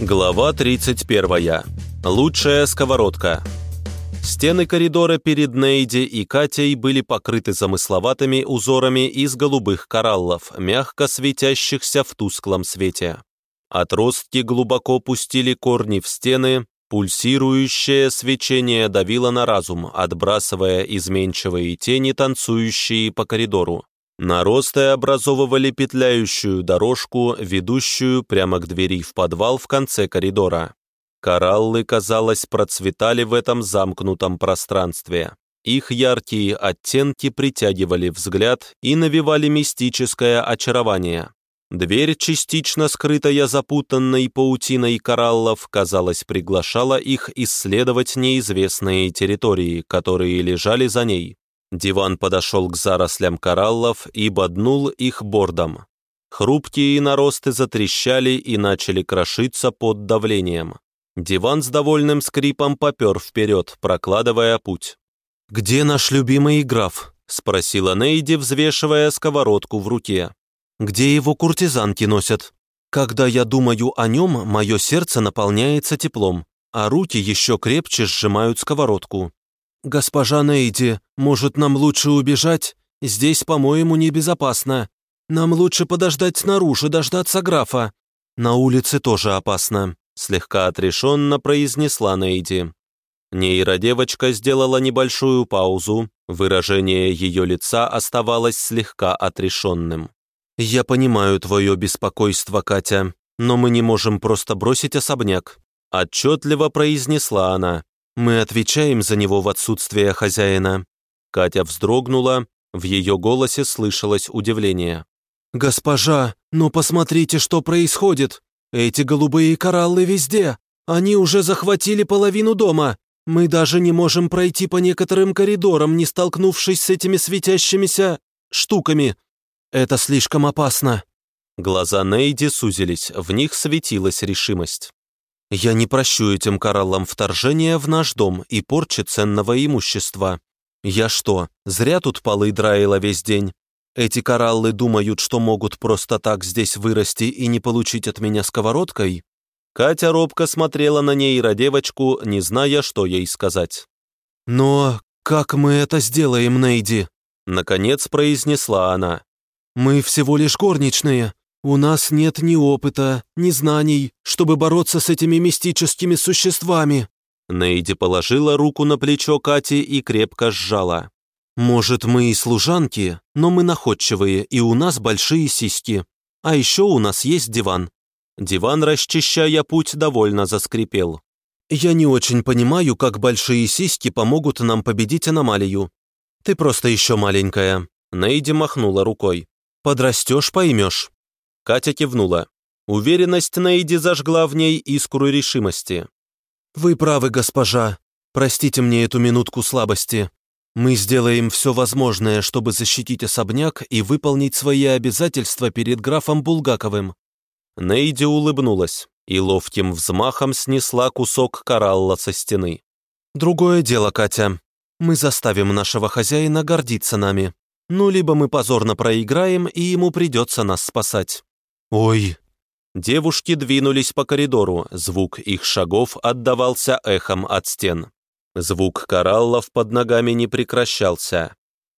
Глава 31. Лучшая сковородка. Стены коридора перед Нейди и Катей были покрыты замысловатыми узорами из голубых кораллов, мягко светящихся в тусклом свете. Отростки глубоко пустили корни в стены, пульсирующее свечение давило на разум, отбрасывая изменчивые тени, танцующие по коридору. Наросты образовывали петляющую дорожку, ведущую прямо к двери в подвал в конце коридора. Кораллы, казалось, процветали в этом замкнутом пространстве. Их яркие оттенки притягивали взгляд и навевали мистическое очарование. Дверь, частично скрытая запутанной паутиной кораллов, казалось, приглашала их исследовать неизвестные территории, которые лежали за ней. Диван подошел к зарослям кораллов и боднул их бордом. Хрупкие наросты затрещали и начали крошиться под давлением. Диван с довольным скрипом попер вперед, прокладывая путь. «Где наш любимый граф?» — спросила Нейди, взвешивая сковородку в руке. «Где его куртизанки носят? Когда я думаю о нем, мое сердце наполняется теплом, а руки еще крепче сжимают сковородку. «Госпожа Нейди, может, нам лучше убежать? Здесь, по-моему, небезопасно. Нам лучше подождать снаружи, дождаться графа. На улице тоже опасно», — слегка отрешенно произнесла Нейди. Нейродевочка сделала небольшую паузу, выражение ее лица оставалось слегка отрешенным. «Я понимаю твое беспокойство, Катя, но мы не можем просто бросить особняк», — отчетливо произнесла она. Мы отвечаем за него в отсутствие хозяина». Катя вздрогнула, в ее голосе слышалось удивление. «Госпожа, ну посмотрите, что происходит! Эти голубые кораллы везде! Они уже захватили половину дома! Мы даже не можем пройти по некоторым коридорам, не столкнувшись с этими светящимися штуками. Это слишком опасно!» Глаза Нейди сузились, в них светилась решимость. Я не прощу этим кораллам вторжения в наш дом и порчи ценного имущества. Я что, зря тут полы драила весь день? Эти кораллы думают, что могут просто так здесь вырасти и не получить от меня сковородкой?» Катя робко смотрела на нейродевочку, не зная, что ей сказать. «Но как мы это сделаем, Нейди?» Наконец произнесла она. «Мы всего лишь горничные. У нас нет ни опыта, ни знаний, чтобы бороться с этими мистическими существами». Нейди положила руку на плечо Кати и крепко сжала. «Может, мы и служанки, но мы находчивые, и у нас большие сиськи. А еще у нас есть диван». Диван, расчищая путь, довольно заскрипел. «Я не очень понимаю, как большие сиськи помогут нам победить аномалию. Ты просто еще маленькая». Нейди махнула рукой. «Подрастешь, поймешь». Катя кивнула. Уверенность Нейди зажгла в ней искру решимости. «Вы правы, госпожа. Простите мне эту минутку слабости. Мы сделаем все возможное, чтобы защитить особняк и выполнить свои обязательства перед графом Булгаковым». Нейди улыбнулась и ловким взмахом снесла кусок коралла со стены. «Другое дело, Катя. Мы заставим нашего хозяина гордиться нами. Ну, либо мы позорно проиграем, и ему придется нас спасать». «Ой!» Девушки двинулись по коридору, звук их шагов отдавался эхом от стен. Звук кораллов под ногами не прекращался.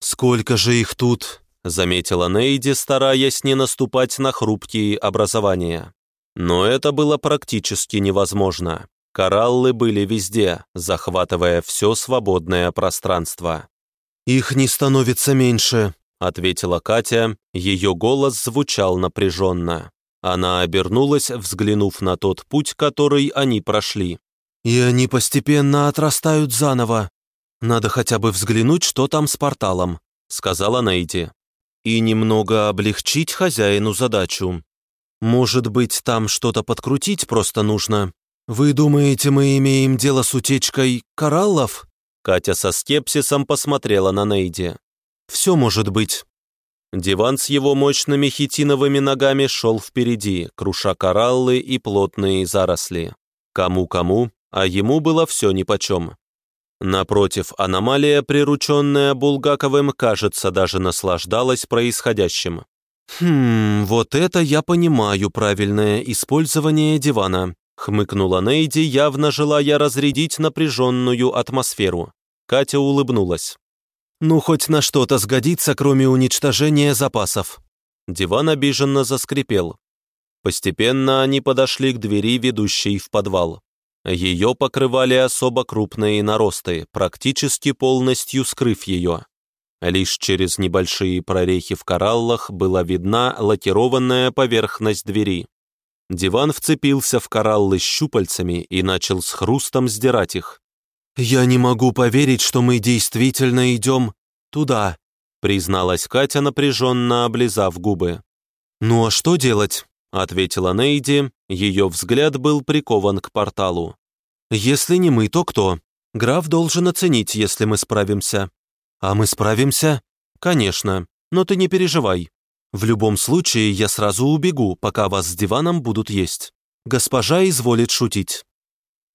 «Сколько же их тут!» — заметила Нейди, стараясь не наступать на хрупкие образования. Но это было практически невозможно. Кораллы были везде, захватывая все свободное пространство. «Их не становится меньше», ответила Катя, ее голос звучал напряженно. Она обернулась, взглянув на тот путь, который они прошли. «И они постепенно отрастают заново. Надо хотя бы взглянуть, что там с порталом», — сказала Нейди. «И немного облегчить хозяину задачу. Может быть, там что-то подкрутить просто нужно? Вы думаете, мы имеем дело с утечкой кораллов?» Катя со скепсисом посмотрела на Нейди. Все может быть. Диван с его мощными хитиновыми ногами шел впереди, круша кораллы и плотные заросли. Кому-кому, а ему было все нипочем. Напротив, аномалия, прирученная Булгаковым, кажется, даже наслаждалась происходящим. «Хм, вот это я понимаю правильное использование дивана», Хмыкнула Нейди, явно желая разрядить напряженную атмосферу. Катя улыбнулась. «Ну, хоть на что-то сгодится, кроме уничтожения запасов». Диван обиженно заскрипел. Постепенно они подошли к двери, ведущей в подвал. Ее покрывали особо крупные наросты, практически полностью скрыв ее. Лишь через небольшие прорехи в кораллах была видна лакированная поверхность двери. Диван вцепился в кораллы щупальцами и начал с хрустом сдирать их. «Я не могу поверить, что мы действительно идем туда», призналась Катя, напряженно облизав губы. «Ну а что делать?» ответила Нейди, ее взгляд был прикован к порталу. «Если не мы, то кто? Граф должен оценить, если мы справимся». «А мы справимся?» «Конечно, но ты не переживай. В любом случае я сразу убегу, пока вас с диваном будут есть. Госпожа изволит шутить».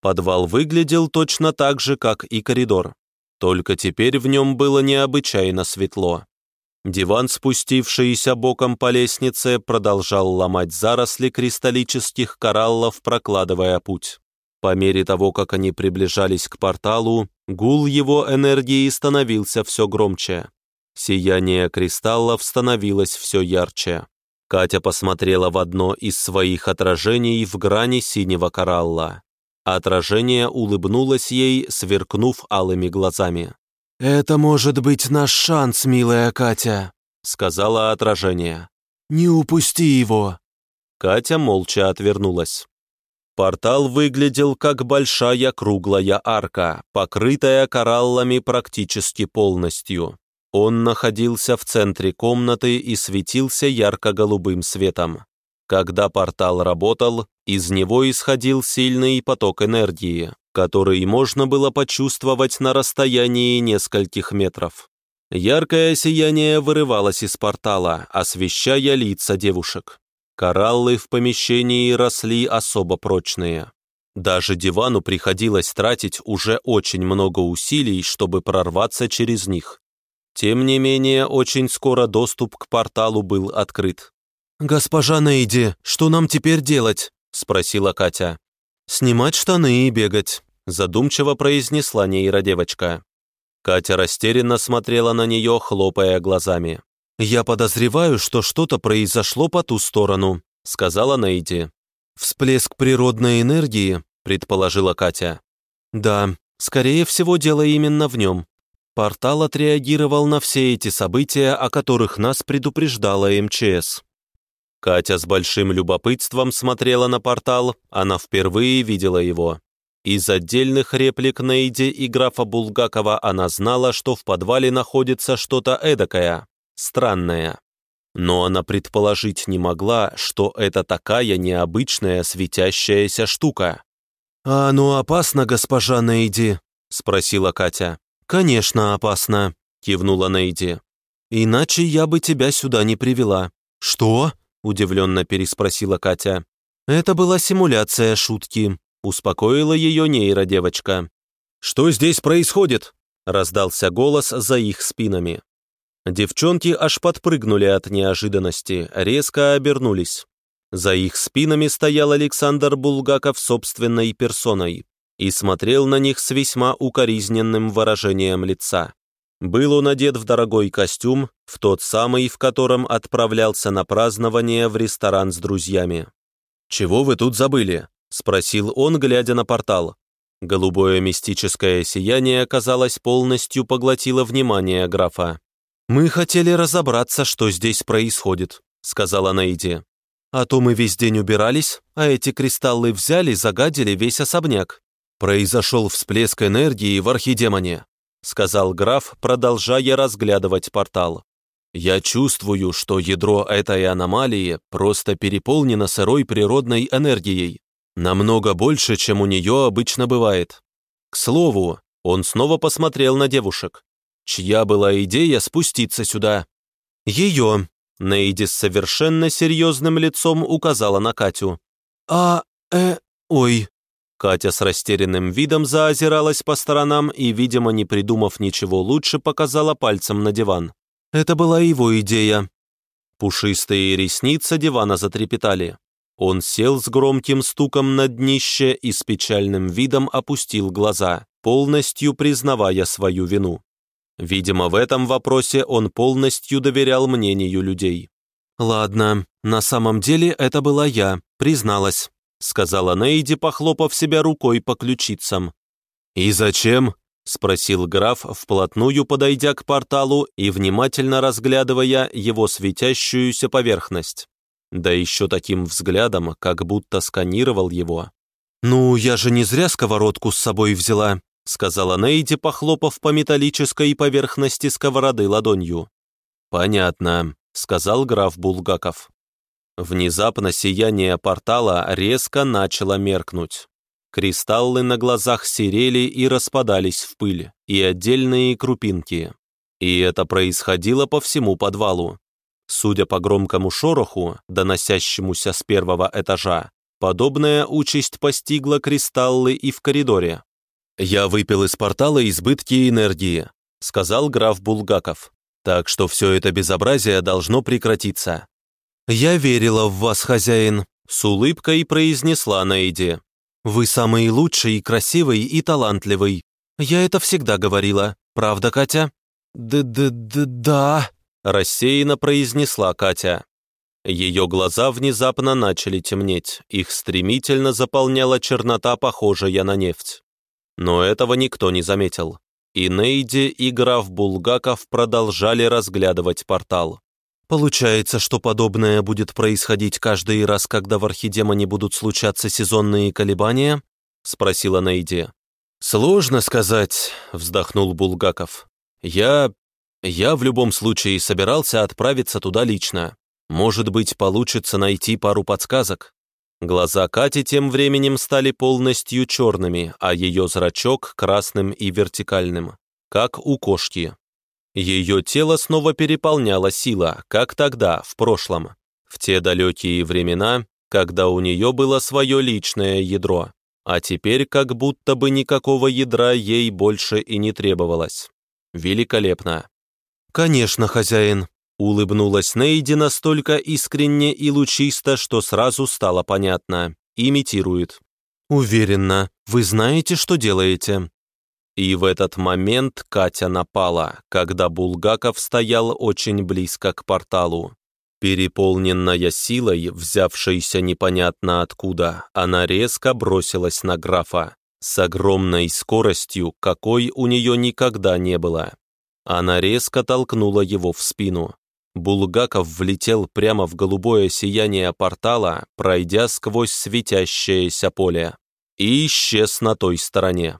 Подвал выглядел точно так же, как и коридор. Только теперь в нем было необычайно светло. Диван, спустившийся боком по лестнице, продолжал ломать заросли кристаллических кораллов, прокладывая путь. По мере того, как они приближались к порталу, гул его энергии становился все громче. Сияние кристаллов становилось все ярче. Катя посмотрела в одно из своих отражений в грани синего коралла. Отражение улыбнулось ей, сверкнув алыми глазами. «Это может быть наш шанс, милая Катя», — сказала отражение. «Не упусти его». Катя молча отвернулась. Портал выглядел как большая круглая арка, покрытая кораллами практически полностью. Он находился в центре комнаты и светился ярко-голубым светом. Когда портал работал, из него исходил сильный поток энергии, который можно было почувствовать на расстоянии нескольких метров. Яркое сияние вырывалось из портала, освещая лица девушек. Кораллы в помещении росли особо прочные. Даже дивану приходилось тратить уже очень много усилий, чтобы прорваться через них. Тем не менее, очень скоро доступ к порталу был открыт. «Госпожа Нейди, что нам теперь делать?» – спросила Катя. «Снимать штаны и бегать задумчиво произнесла нейродевочка. Катя растерянно смотрела на нее, хлопая глазами. «Я подозреваю, что что-то произошло по ту сторону», сказала Нейди. «Всплеск природной энергии», предположила Катя. «Да, скорее всего, дело именно в нем. Портал отреагировал на все эти события, о которых нас предупреждала МЧС». Катя с большим любопытством смотрела на портал, она впервые видела его. Из отдельных реплик Нейди и графа Булгакова она знала, что в подвале находится что-то эдакое, странное. Но она предположить не могла, что это такая необычная светящаяся штука. «А оно опасно, госпожа Нейди?» — спросила Катя. «Конечно, опасно», — кивнула Нейди. «Иначе я бы тебя сюда не привела». «Что?» — удивленно переспросила Катя. «Это была симуляция шутки», Успокоила ее нейродевочка. «Что здесь происходит?» Раздался голос за их спинами. Девчонки аж подпрыгнули от неожиданности, резко обернулись. За их спинами стоял Александр Булгаков собственной персоной и смотрел на них с весьма укоризненным выражением лица. Был он одет в дорогой костюм, в тот самый, в котором отправлялся на празднование в ресторан с друзьями. «Чего вы тут забыли?» — спросил он, глядя на портал. Голубое мистическое сияние, казалось, полностью поглотило внимание графа. «Мы хотели разобраться, что здесь происходит», — сказала Нейди. «А то мы весь день убирались, а эти кристаллы взяли, загадили весь особняк. Произошел всплеск энергии в архидемоне», — сказал граф, продолжая разглядывать портал. «Я чувствую, что ядро этой аномалии просто переполнено сырой природной энергией. Намного больше, чем у нее обычно бывает. К слову, он снова посмотрел на девушек. Чья была идея спуститься сюда? Ее. Нейди с совершенно серьезным лицом указала на Катю. «А, э, ой». Катя с растерянным видом заозиралась по сторонам и, видимо, не придумав ничего лучше, показала пальцем на диван. Это была его идея. Пушистые ресницы дивана затрепетали. Он сел с громким стуком на днище и с печальным видом опустил глаза, полностью признавая свою вину. Видимо, в этом вопросе он полностью доверял мнению людей. «Ладно, на самом деле это была я, призналась», сказала Нейди, похлопав себя рукой по ключицам. «И зачем?» — спросил граф, вплотную подойдя к порталу и внимательно разглядывая его светящуюся поверхность. Да еще таким взглядом, как будто сканировал его. «Ну, я же не зря сковородку с собой взяла», сказала Нейди, похлопав по металлической поверхности сковороды ладонью. «Понятно», — сказал граф Булгаков. Внезапно сияние портала резко начало меркнуть. Кристаллы на глазах серели и распадались в пыль, и отдельные крупинки. И это происходило по всему подвалу. Судя по громкому шороху, доносящемуся с первого этажа, подобная участь постигла кристаллы и в коридоре. «Я выпил из портала избытки энергии», — сказал граф Булгаков. «Так что все это безобразие должно прекратиться». «Я верила в вас, хозяин», — с улыбкой произнесла Нейди. «Вы самый лучший, красивый и талантливый. Я это всегда говорила. Правда, Катя?» «Да-да-да-да», — рассеянно произнесла Катя. Ее глаза внезапно начали темнеть, их стремительно заполняла чернота, похожая на нефть. Но этого никто не заметил. И Нейди, и граф Булгаков продолжали разглядывать портал. «Получается, что подобное будет происходить каждый раз, когда в Архидемоне будут случаться сезонные колебания?» — спросила Нейди. «Сложно сказать», — вздохнул Булгаков. «Я... я в любом случае собирался отправиться туда лично. Может быть, получится найти пару подсказок. Глаза Кати тем временем стали полностью черными, а ее зрачок — красным и вертикальным, как у кошки. Ее тело снова переполняла сила, как тогда, в прошлом, в те далекие времена, когда у нее было свое личное ядро, а теперь как будто бы никакого ядра ей больше и не требовалось. Великолепно. «Конечно, хозяин», Улыбнулась Нейди настолько искренне и лучисто, что сразу стало понятно. Имитирует. «Уверена, вы знаете, что делаете». И в этот момент Катя напала, когда Булгаков стоял очень близко к порталу. Переполненная силой, взявшейся непонятно откуда, она резко бросилась на графа, с огромной скоростью, какой у нее никогда не было. Она резко толкнула его в спину. Булгаков влетел прямо в голубое сияние портала, пройдя сквозь светящееся поле, и исчез на той стороне.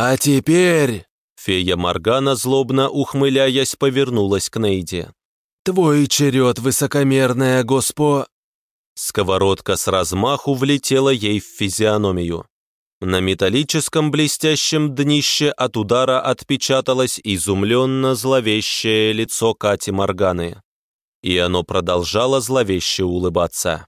«А теперь...» Фея Моргана, злобно ухмыляясь, повернулась к Нейде. «Твой черед, высокомерная госпо...» Сковородка с размаху влетела ей в физиономию. На металлическом блестящем днище от удара отпечаталось изумленно зловещее лицо Кати Морганы. И оно продолжало зловеще улыбаться.